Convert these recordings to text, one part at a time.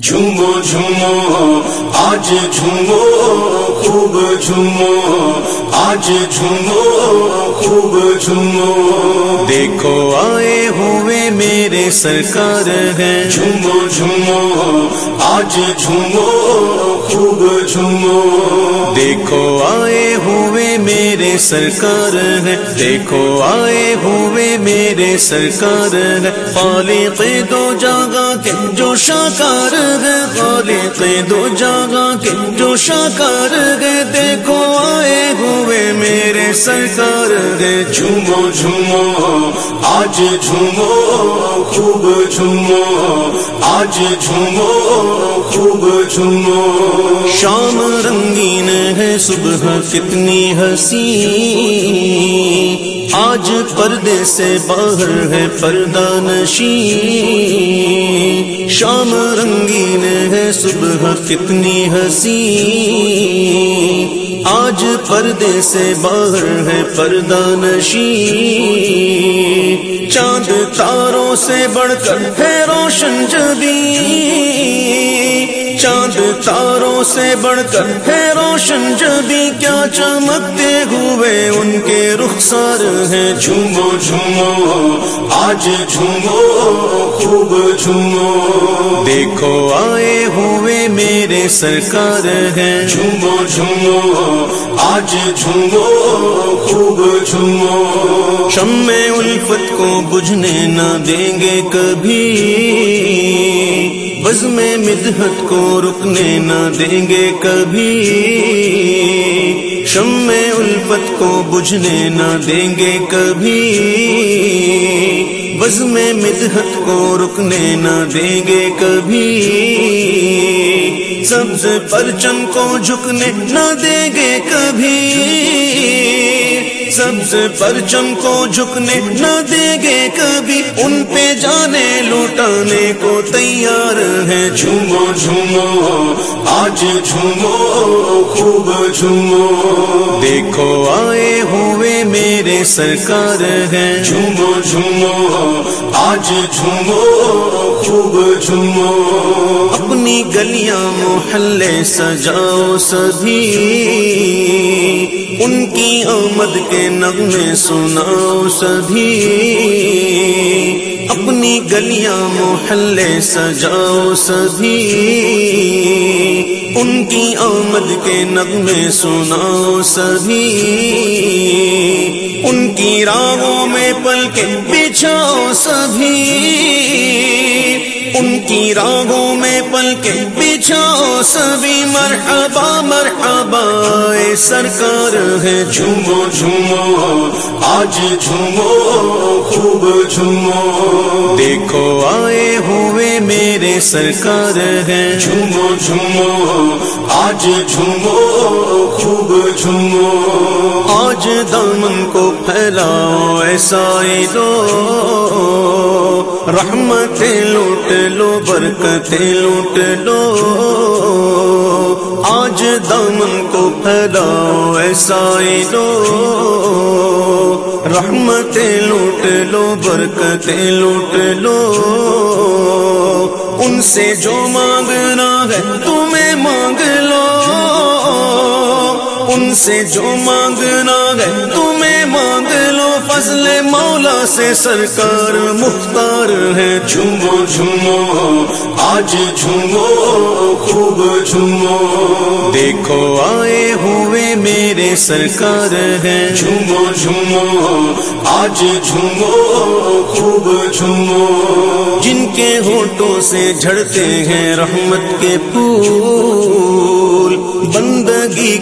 جھومو جھومو آج جھومو خوب جھومو آج جھومو خوب جھومو۔ دیکھو آئے ہوئے میرے سرکار ہیں۔ جھومو جھومو آج جھومو خوب جھومو۔ دیکھو سرکار ہیں دیکھو، آئے ہوئے میرے سرکار ہیں خالق دو جاگا کے جو شاکار ہے۔ خالق دو جاگا کے جو شاکار ہے۔ دیکھو، آئے ہوئے میرے سرکار ہے۔ جھومو جھومو، آج جھومو، خوب جھومو، آج جھومو، خوب جھومو۔ شام رنگین ہے، صبح کتنی ہنسی آج پردے سے باہر ہے پردہ نشی شام رنگین ہے، صبح کتنی ہنسی آج پردے سے باہر ہے پردہ نشی چاند تاروں سے بڑھ کر ہے روشن جبی چاند تاروں سے بڑھ کر ہے روشن جبی کیا چمکتے ہوئے ان کے رخسار ہیں۔ جھومو جھومو، آج جھومو، خوب جھومو۔ دیکھو، آئے ہوئے میرے سرکار ہیں۔ جھومو جھومو، آج جھومو، خوب جھومو۔ شم الفت کو بجھنے نہ دیں گے کبھی۔ بز میں مدحت کو رکنے نہ دیں گے کبھی۔ شم الفت کو بجھنے نہ دیں گے کبھی۔ بز میں مدحت کو رکنے نہ دیں گے کبھی۔ سبز پرچم کو جھکنے نہ دیں گے کبھی۔ سبز پرچم کو جھکنے نہ دیں گے کبھی، ان پہ جانے لوٹانے کو تیار ہے۔ جھومو جھومو، آج جھومو، خوب جھومو۔ دیکھو، آئے ہوئے میرے سرکار ہیں۔ جھومو جھومو، آج جھومو، خوب جھومو۔ اپنی گلیاں، محلے سجاؤ سبھی۔ ان کی آمد کے نغمے سناؤ سبھی۔ اپنی گلیاں محلے سجاؤ سبھی۔ ان کی آمد کے نغمے سناؤ سبھی۔ ان کی راہوں میں پل کے بچھاؤ سبھی۔ کی راگوں میں پل کے بچھاؤ سبھی مرحبا مرحبا، اے سرکار ہے جھومو جھومو، آج جھومو، خوب جھومو۔ دیکھو آئے ہوئے میرے سرکار ہیں جھومو جھومو، آج جھومو، خوب جھومو۔ آج دامن کو پھیلاؤ ایسا دو رحمتیں لوٹ لو برکتیں لوٹ لو۔ آج دامن کو پھیلاؤ ایسا دو رحمتیں لوٹ لو برکتیں لوٹ لو۔ ان سے جو مانگنا ہے، تمہیں مانگ سے جو مانگنا ہے تمہیں مانگ لو، فضل مولا سے سرکار مختار ہے۔ جھومو جھومو، آج جھومو، خوب جھومو۔ دیکھو، آئے ہوئے میرے سرکار ہیں۔ جھومو جھومو، آج جھومو، خوب جھومو۔ جن کے ہوٹوں سے جھڑتے ہیں رحمت کے پھول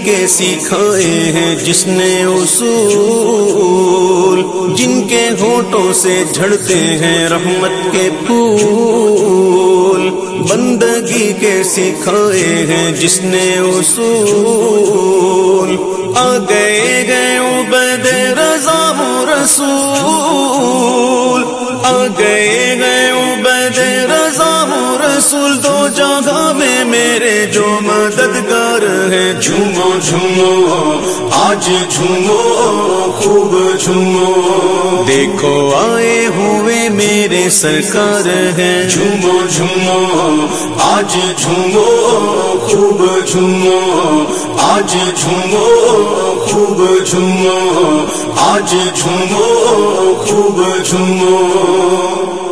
کے سکھائے ہیں جس نے اصول، جن کے ہوٹوں سے جھڑتے ہیں رحمت کے پھول۔ بندگی کے سکھائے ہیں جس نے اصول۔ آ گئے گئے عبید رضا رسول۔ آ گئے گئے عبید رضا رسول۔ دو جگہ میں میرے جو مددگار ہیں جھومو جھومو آج جھومو خوب جھومو۔ دیکھو آئے ہوئے میرے سرکار ہیں۔ جھومو جھومو آج جھومو خوب جھومو۔ آج جھومو خوب جھومو۔ آج جھومو خوب جھومو۔